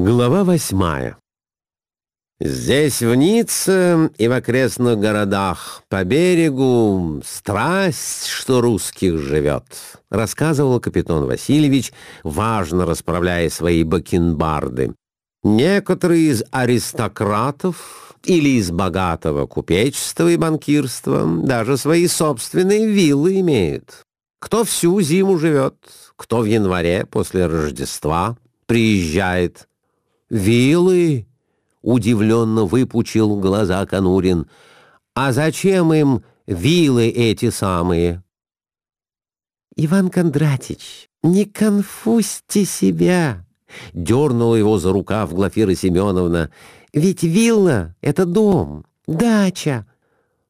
Глава восьмая. Здесь, в Ницце и в окрестных городах, по берегу, страсть, что русских живет, рассказывал капитан Васильевич, важно расправляя свои бакенбарды. Некоторые из аристократов или из богатого купечества и банкирства даже свои собственные виллы имеют. Кто всю зиму живет, кто в январе после Рождества приезжает «Вилы?» — удивленно выпучил глаза Конурин. «А зачем им вилы эти самые?» «Иван Кондратич, не конфузьте себя!» — дернула его за рукав Глафира Семеновна. «Ведь вилла — это дом, дача».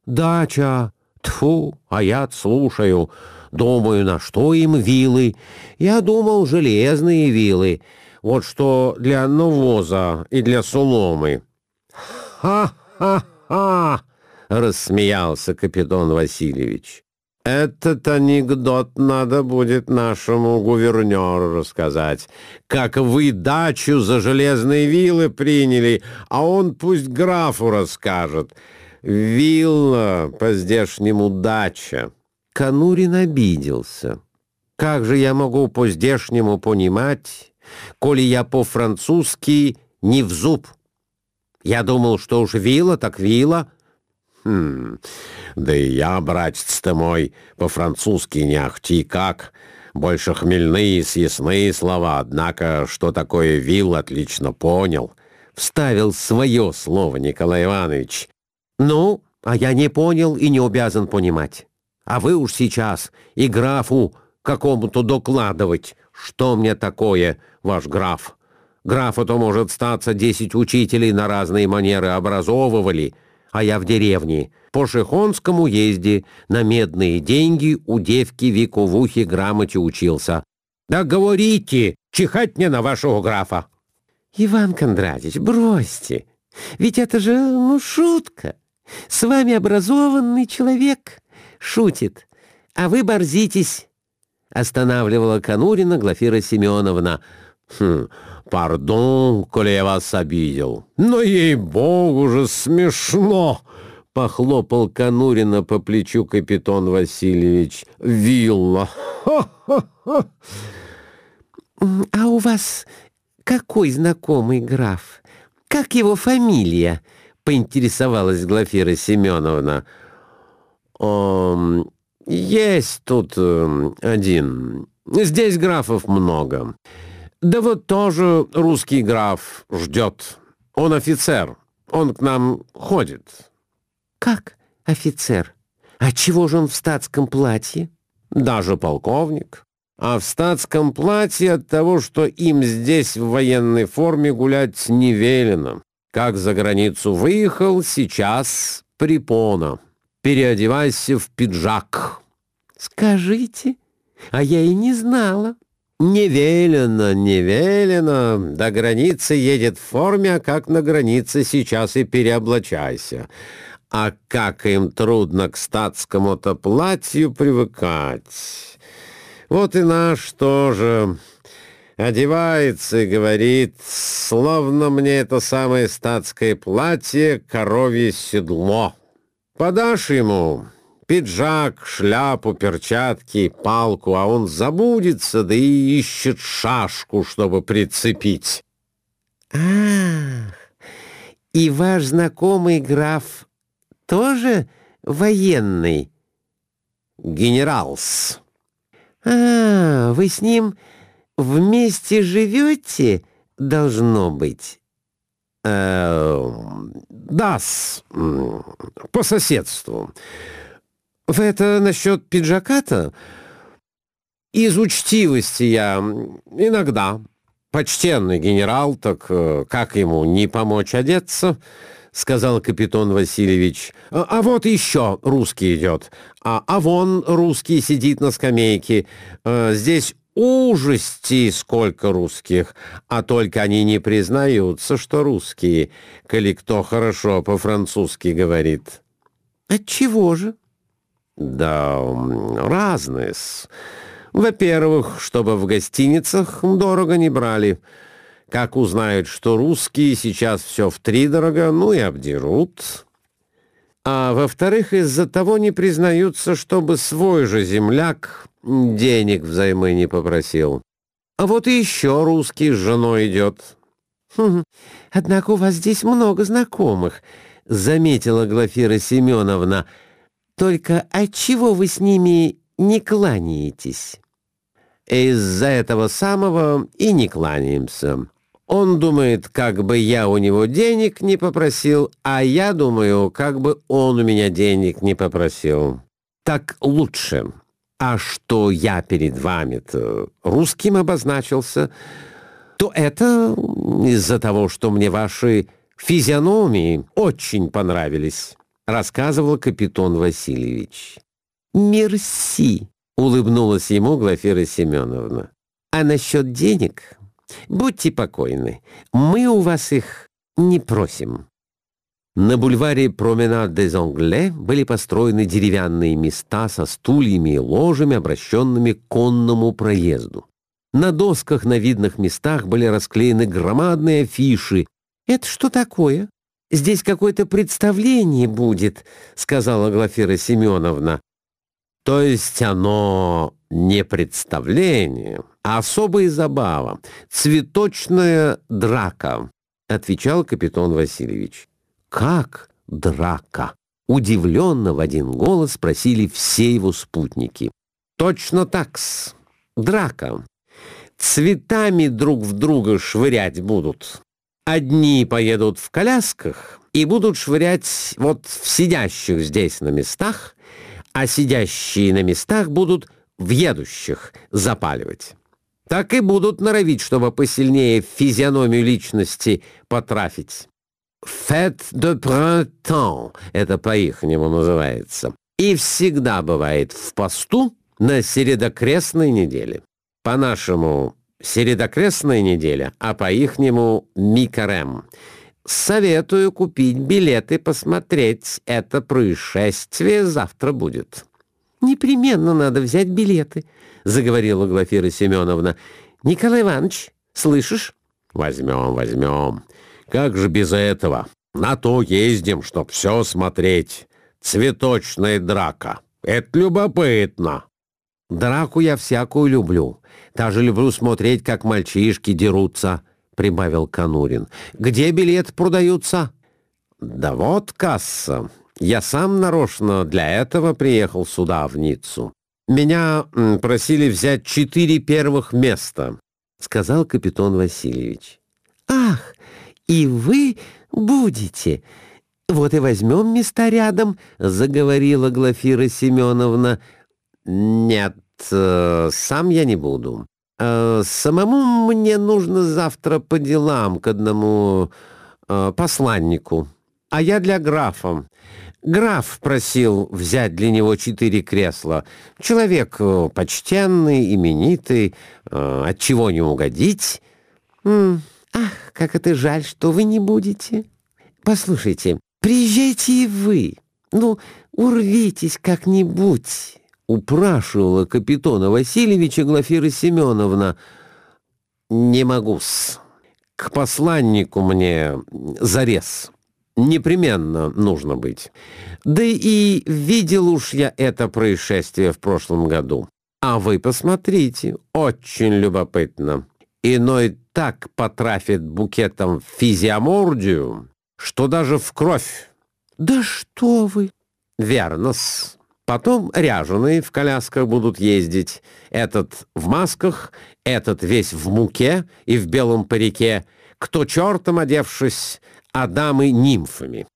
«Дача! Тфу, а я слушаю. Думаю, на что им вилы? Я думал, железные вилы вот что для навоза и для соломы. «Ха-ха-ха!» — рассмеялся капитан Васильевич. «Этот анекдот надо будет нашему гувернеру рассказать. Как вы дачу за железные вилы приняли, а он пусть графу расскажет. Вилла по-здешнему дача». Конурин обиделся. «Как же я могу по-здешнему понимать, коли я по-французски не в зуб. Я думал, что уж вилла, так вилла. Хм, да и я, братец ты мой, по-французски не ахти как. Больше хмельные, съестные слова, однако, что такое вилл, отлично понял. Вставил свое слово Николай Иванович. Ну, а я не понял и не обязан понимать. А вы уж сейчас и графу какому-то докладывать, что мне такое, ваш граф? Графу-то, может, статься десять учителей на разные манеры образовывали, а я в деревне, по Шихонскому езде, на медные деньги у девки Виковухи грамоте учился. Да говорите, чихать мне на вашего графа. Иван Кондратьевич, бросьте, ведь это же, ну, шутка. С вами образованный человек шутит, а вы борзитесь останавливала Конурина Глафира Семеновна. «Хм, пардон, коли я вас обидел, но, ей-богу же, смешно!» — похлопал Конурина по плечу капитан Васильевич. «Вилла! Ха-ха-ха!» «А у вас какой знакомый граф? Как его фамилия?» — поинтересовалась Глафира Семеновна. «Эм, «Есть тут э, один. Здесь графов много. Да вот тоже русский граф ждет. Он офицер. Он к нам ходит». «Как офицер? А чего же он в статском платье?» «Даже полковник. А в статском платье от того, что им здесь в военной форме гулять не велено. Как за границу выехал, сейчас препона» переодевайся в пиджак». «Скажите, а я и не знала». «Не велено, не велено. До границы едет в форме, а как на границе сейчас и переоблачайся. А как им трудно к статскому-то платью привыкать. Вот и наш тоже одевается и говорит, словно мне это самое статское платье коровье седло». Подашь ему пиджак, шляпу, перчатки, палку, а он забудется, да и ищет шашку, чтобы прицепить. Ах, и ваш знакомый граф тоже военный? Генералс. А, вы с ним вместе живете, должно быть? Э, да, по соседству. Вы это насчет пиджака-то? Из учтивости я иногда. Почтенный генерал, так э, как ему не помочь одеться? — сказал капитан Васильевич. А, «А вот еще русский идет. А, а вон русский сидит на скамейке. А, здесь ужасти сколько русских, а только они не признаются, что русские, коли кто хорошо по-французски говорит. Отчего же? Да, разные -с. Во-первых, чтобы в гостиницах дорого не брали. Как узнают, что русские сейчас все втридорого, ну и обдерут. А во-вторых, из-за того не признаются, чтобы свой же земляк денег взаймы не попросил. А вот и еще русский с женой идет. Хм, однако у вас здесь много знакомых, — заметила Глафира Семеновна. Только отчего вы с ними не кланяетесь? Из-за этого самого и не кланяемся. Он думает, как бы я у него денег не попросил, а я думаю, как бы он у меня денег не попросил. Так лучше. А что я перед вами-то русским обозначился, то это из-за того, что мне ваши физиономии очень понравились, рассказывал капитан Васильевич. «Мерси», — улыбнулась ему Глафира Семеновна. «А насчет денег Будьте покойны, мы у вас их не просим». На бульваре Променад des Anglais были построены деревянные места со стульями и ложами, обращенными к конному проезду. На досках на видных местах были расклеены громадные афиши. «Это что такое? Здесь какое-то представление будет», — сказала Глафира Семеновна. «То есть оно не представление, особая забава, цветочная драка», — отвечал капитан Васильевич. «Как драка?» — удивленно в один голос спросили все его спутники. «Точно так-с. Драка. Цветами друг в друга швырять будут. Одни поедут в колясках и будут швырять вот в сидящих здесь на местах, а сидящие на местах будут в едущих запаливать. Так и будут норовить, чтобы посильнее физиономию личности потрафить. «Fête de printemps» — это по-ихнему называется. И всегда бывает в посту на середокрестной неделе. По-нашему середокрестная неделя, а по-ихнему микарем. Советую купить билеты посмотреть. Это происшествие завтра будет. «Непременно надо взять билеты», — заговорила Глафира Семеновна. «Николай Иванович, слышишь?» «Возьмем, возьмем. Как же без этого? На то ездим, чтоб все смотреть. Цветочная драка. Это любопытно». «Драку я всякую люблю. Даже люблю смотреть, как мальчишки дерутся», — прибавил Конурин. «Где билет продаются?» «Да вот касса. Я сам нарочно для этого приехал сюда, в Ниццу. Меня просили взять четыре первых места», — сказал капитан Васильевич. «Ах, и вы будете? Вот и возьмем места рядом», — заговорила Глафира Семеновна. «Нет, э, сам я не буду. Э, самому мне нужно завтра по делам к одному э, посланнику, а я для графа. Граф просил взять для него четыре кресла. Человек э, почтенный, именитый, э, от чего не угодить. М ах, как это жаль, что вы не будете. Послушайте, приезжайте и вы. Ну, урвитесь как-нибудь, упрашивала капитана Васильевича Глафира Семеновна. Не могу-с. К посланнику мне зарез непременно нужно быть. Да и видел уж я это происшествие в прошлом году. А вы посмотрите, очень любопытно. Иной так потрафит букетом физиомордию, что даже в кровь. Да что вы! Верно-с. Потом ряженые в колясках будут ездить. Этот в масках, этот весь в муке и в белом парике. Кто чертом одевшись, а дамы нимфами.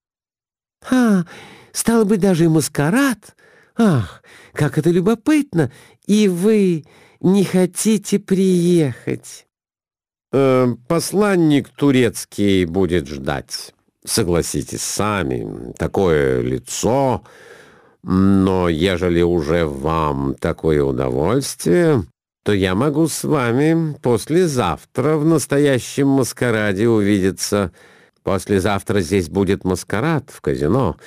«А, стало быть, даже и маскарад? Ах, как это любопытно! И вы не хотите приехать?» э, «Посланник турецкий будет ждать. Согласитесь сами, такое лицо...» Но ежели уже вам такое удовольствие, то я могу с вами послезавтра в настоящем маскараде увидеться. Послезавтра здесь будет маскарад в казино.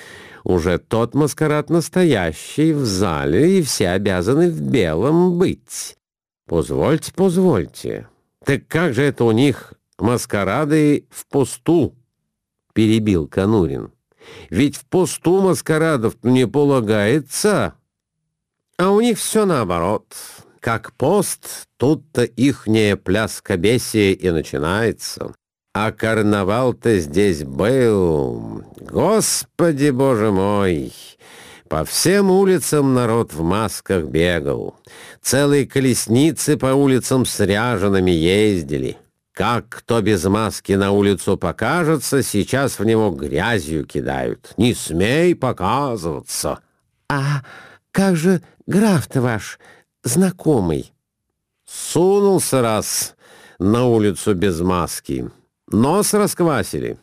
Уже тот маскарад настоящий в зале, и все обязаны в белом быть. Позвольте, позвольте. Так как же это у них маскарады в посту, — перебил Конурин. Ведь в посту маскарадов не полагается. А у них все наоборот. Как пост, тут-то ихняя пляскобесие и начинается. А карнавал-то здесь был. Господи, боже мой! По всем улицам народ в масках бегал. Целые колесницы по улицам с ряжеными ездили. Как кто без маски на улицу покажется, сейчас в него грязью кидают. Не смей показываться. — А как же граф-то ваш знакомый? Сунулся раз на улицу без маски. Нос расквасили.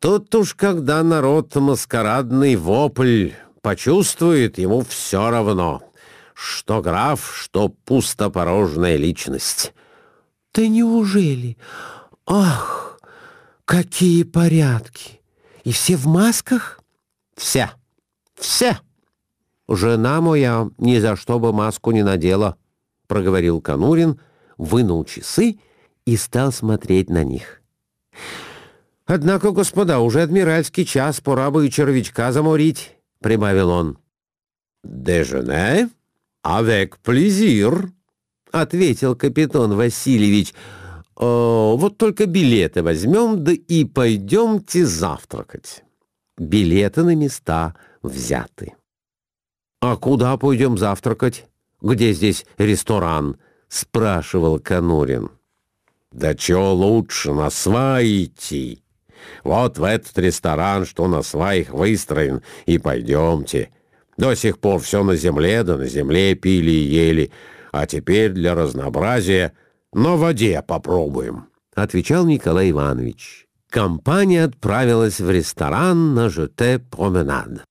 Тут уж когда народ маскарадный вопль почувствует, ему все равно, что граф, что пустопорожная личность. «Да неужели? Ах, какие порядки! И все в масках?» «Все, все!» «Жена моя ни за что бы маску не надела», — проговорил Конурин, вынул часы и стал смотреть на них. «Однако, господа, уже адмиральский час, пора бы и червячка заморить», — прибавил он. «Дежене? Avec plaisir!» — ответил капитан Васильевич. «О, «Вот только билеты возьмем, да и пойдемте завтракать». Билеты на места взяты. «А куда пойдем завтракать? Где здесь ресторан?» — спрашивал Конурин. «Да чё лучше, на свай идти. Вот в этот ресторан, что на сваях выстроен, и пойдемте. До сих пор все на земле, да на земле пили и ели» а теперь для разнообразия на воде попробуем», — отвечал Николай Иванович. Компания отправилась в ресторан на ЖТ «Променад».